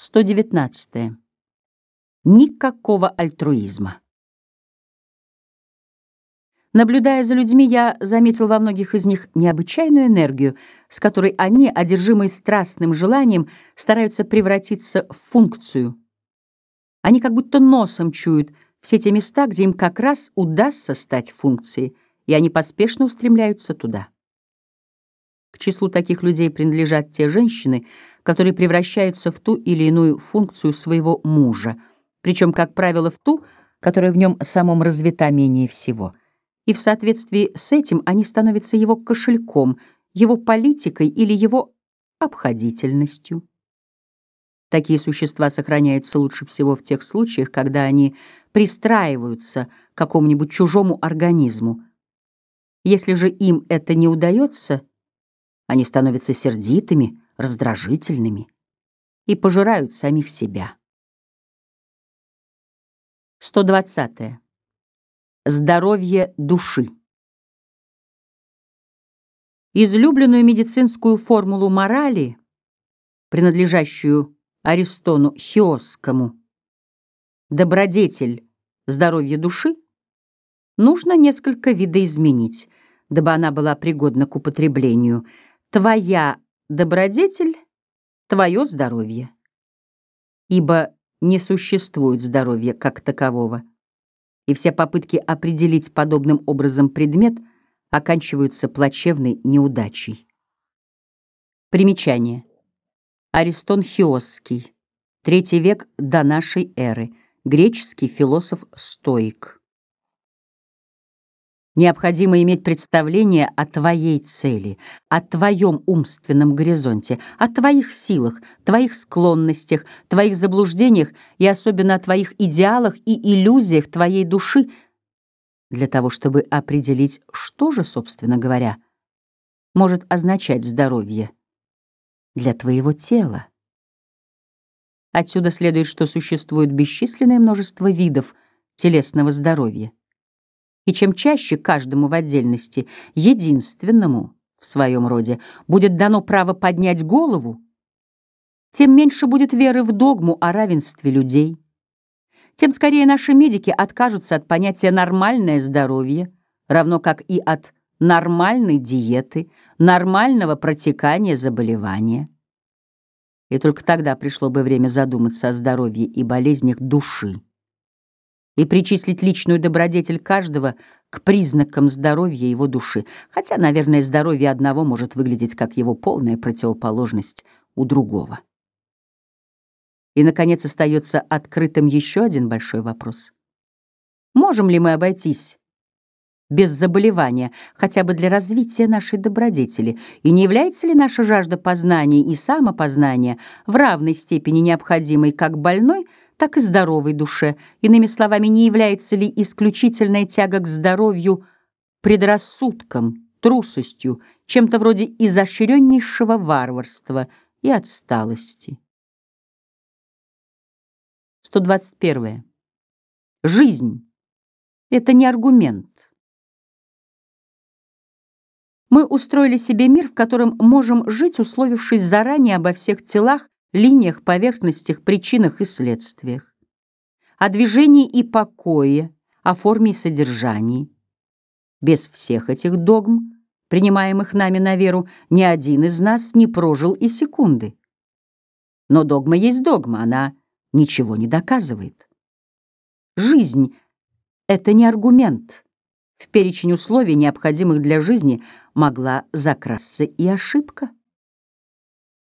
119. Никакого альтруизма. Наблюдая за людьми, я заметил во многих из них необычайную энергию, с которой они, одержимые страстным желанием, стараются превратиться в функцию. Они как будто носом чуют все те места, где им как раз удастся стать функцией, и они поспешно устремляются туда. Числу таких людей принадлежат те женщины, которые превращаются в ту или иную функцию своего мужа, причем, как правило, в ту, которая в нем самом развита менее всего. И в соответствии с этим они становятся его кошельком, его политикой или его обходительностью. Такие существа сохраняются лучше всего в тех случаях, когда они пристраиваются к какому-нибудь чужому организму. Если же им это не удается, они становятся сердитыми, раздражительными и пожирают самих себя. 120. -е. Здоровье души. Излюбленную медицинскую формулу морали, принадлежащую Аристону Хиосскому, добродетель здоровья души, нужно несколько видоизменить, дабы она была пригодна к употреблению. Твоя добродетель — твое здоровье. Ибо не существует здоровья как такового, и все попытки определить подобным образом предмет оканчиваются плачевной неудачей. Примечание. Аристон Хиосский, третий век до нашей эры, греческий философ-стоик. Необходимо иметь представление о твоей цели, о твоем умственном горизонте, о твоих силах, твоих склонностях, твоих заблуждениях и особенно о твоих идеалах и иллюзиях твоей души, для того, чтобы определить, что же, собственно говоря, может означать здоровье для твоего тела. Отсюда следует, что существует бесчисленное множество видов телесного здоровья и чем чаще каждому в отдельности, единственному в своем роде, будет дано право поднять голову, тем меньше будет веры в догму о равенстве людей, тем скорее наши медики откажутся от понятия «нормальное здоровье», равно как и от нормальной диеты, нормального протекания заболевания. И только тогда пришло бы время задуматься о здоровье и болезнях души и причислить личную добродетель каждого к признакам здоровья его души, хотя, наверное, здоровье одного может выглядеть как его полная противоположность у другого. И, наконец, остается открытым еще один большой вопрос. Можем ли мы обойтись без заболевания, хотя бы для развития нашей добродетели, и не является ли наша жажда познания и самопознания в равной степени необходимой как больной, так и здоровой душе. Иными словами, не является ли исключительная тяга к здоровью предрассудком, трусостью, чем-то вроде изощреннейшего варварства и отсталости. 121. Жизнь — это не аргумент. Мы устроили себе мир, в котором можем жить, условившись заранее обо всех телах, линиях, поверхностях, причинах и следствиях, о движении и покое, о форме и содержании. Без всех этих догм, принимаемых нами на веру, ни один из нас не прожил и секунды. Но догма есть догма, она ничего не доказывает. Жизнь — это не аргумент. В перечень условий, необходимых для жизни, могла закрасться и ошибка.